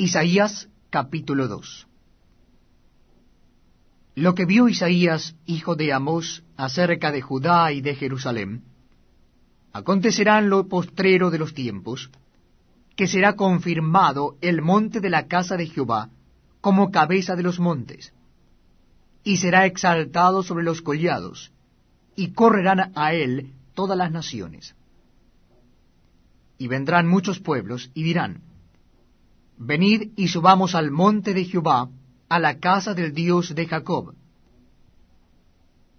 Isaías capítulo 2 Lo que vio Isaías, hijo de Amós, acerca de Judá y de Jerusalén, acontecerá en lo postrero de los tiempos, que será confirmado el monte de la casa de Jehová como cabeza de los montes, y será exaltado sobre los collados, y correrán a él todas las naciones. Y vendrán muchos pueblos, y dirán, Venid y subamos al monte de Jehová, a la casa del Dios de Jacob.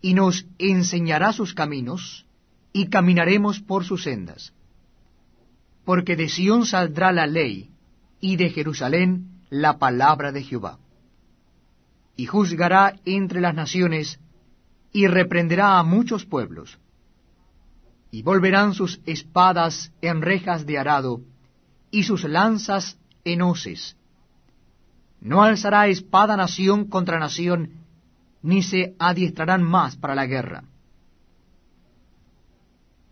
Y nos enseñará sus caminos, y caminaremos por sus sendas. Porque de Sión saldrá la ley, y de Jerusalén la palabra de Jehová. Y juzgará entre las naciones, y reprenderá a muchos pueblos. Y volverán sus espadas en rejas de arado, y sus lanzas No alzará espada nación contra nación, ni se adiestrarán más para la guerra.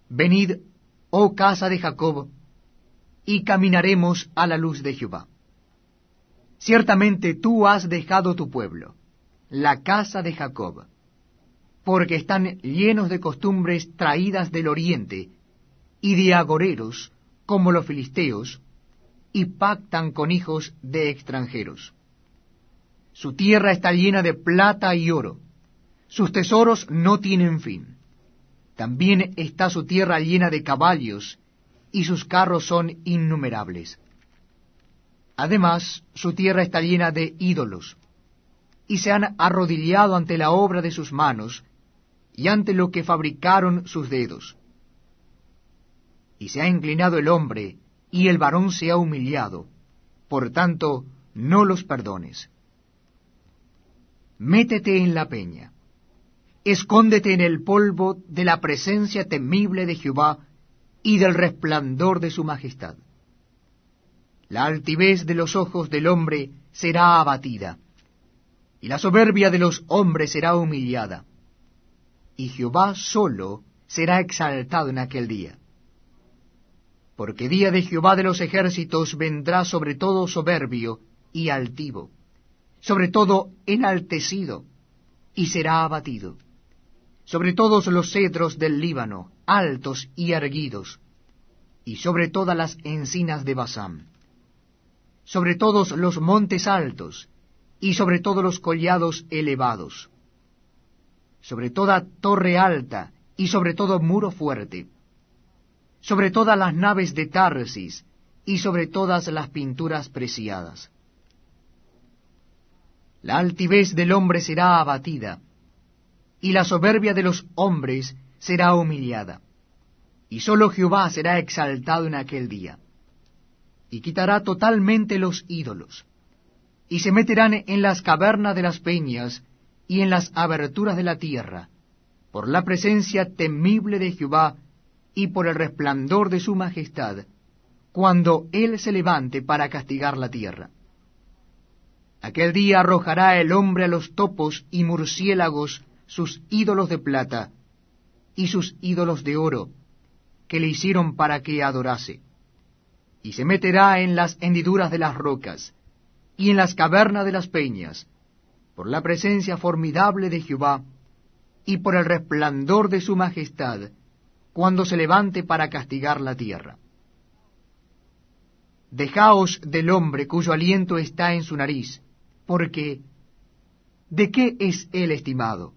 Venid, oh casa de Jacob, y caminaremos a la luz de Jehová. Ciertamente tú has dejado tu pueblo, la casa de Jacob, porque están llenos de costumbres traídas del oriente, y de agoreros, como los filisteos, y pactan con hijos de extranjeros. Su tierra está llena de plata y oro, sus tesoros no tienen fin. También está su tierra llena de caballos, y sus carros son innumerables. Además, su tierra está llena de ídolos, y se han arrodillado ante la obra de sus manos, y ante lo que fabricaron sus dedos. Y se ha inclinado el hombre, y el varón se ha humillado, por tanto, no los perdones. Métete en la peña, escóndete en el polvo de la presencia temible de Jehová y del resplandor de su majestad. La altivez de los ojos del hombre será abatida, y la soberbia de los hombres será humillada, y Jehová solo será exaltado en aquel día porque día de Jehová de los ejércitos vendrá sobre todo soberbio y altivo, sobre todo enaltecido, y será abatido, sobre todos los cedros del Líbano, altos y erguidos, y sobre todas las encinas de Basán, sobre todos los montes altos, y sobre todos los collados elevados, sobre toda torre alta, y sobre todo muro fuerte, sobre todas las naves de Tarsis y sobre todas las pinturas preciadas. La altivez del hombre será abatida, y la soberbia de los hombres será humillada, y sólo Jehová será exaltado en aquel día, y quitará totalmente los ídolos, y se meterán en las cavernas de las peñas y en las aberturas de la tierra, por la presencia temible de Jehová y por el resplandor de su majestad, cuando Él se levante para castigar la tierra. Aquel día arrojará el hombre a los topos y murciélagos sus ídolos de plata y sus ídolos de oro, que le hicieron para que adorase, y se meterá en las hendiduras de las rocas y en las cavernas de las peñas, por la presencia formidable de Jehová y por el resplandor de su majestad, cuando se levante para castigar la tierra. Dejaos del hombre cuyo aliento está en su nariz, porque ¿de qué es él estimado?